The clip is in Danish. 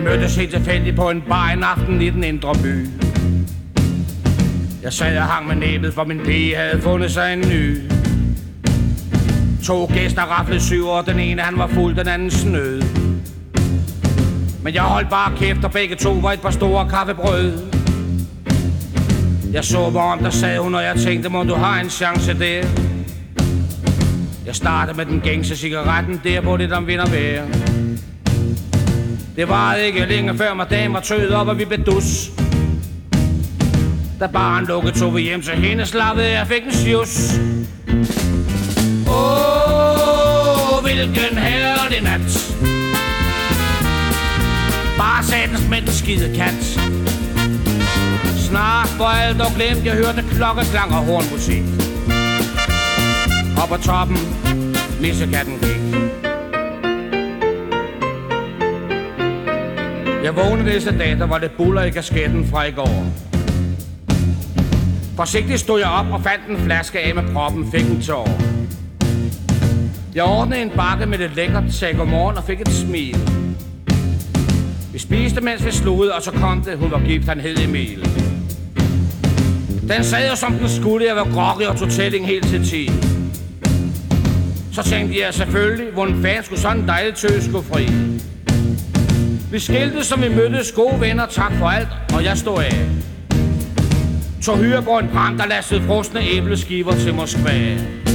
mødtes helt tilfældigt på en bar en aften i den indre by. Jeg sad og hang med næbet, for min pige havde fundet sig en ny. To gæster raflede syv, og den ene han var fuld, den anden snød. Men jeg holdt bare kæft, og begge to var et par store kaffebrød. Jeg så mig om, der sad hun, og jeg tænkte, må du har en chance der. Jeg startede med den gængse cigaretten, der på det, der vinder vejr. Det var ikke længe før madame var tøet op, og vi blev dus. Da barn lukkede, tog vi hjem til hende, slappede jeg fik en sjus. Åh, oh, hvilken herlig nat. Bare satens med den skide kat. Snart for alt og glemt, jeg hørte klokkeklang og hornmusik. Og på toppen, missekatten gik. Jeg vågnede næste dag, der var det buller i kasketten fra i går. Forsigtigt stod jeg op og fandt en flaske af med proppen, fik en tår. Jeg ordnede en bakke med det lækkert, sagde godmorgen og fik et smil. Vi spiste, mens vi slugede, og så kom det, hun var gift, han hed Emil. Den sad jo som den skulle, jeg var groggy og tog tælling helt til 10. Så tænkte jeg selvfølgelig, hvordan fanden skulle sådan en dejlig tøs gå fri. Vi skilte, som vi mødtes gode venner, tak for alt, og jeg stod af. Tog hyre på en brand, der lastede frosne æbleskiver til Moskva.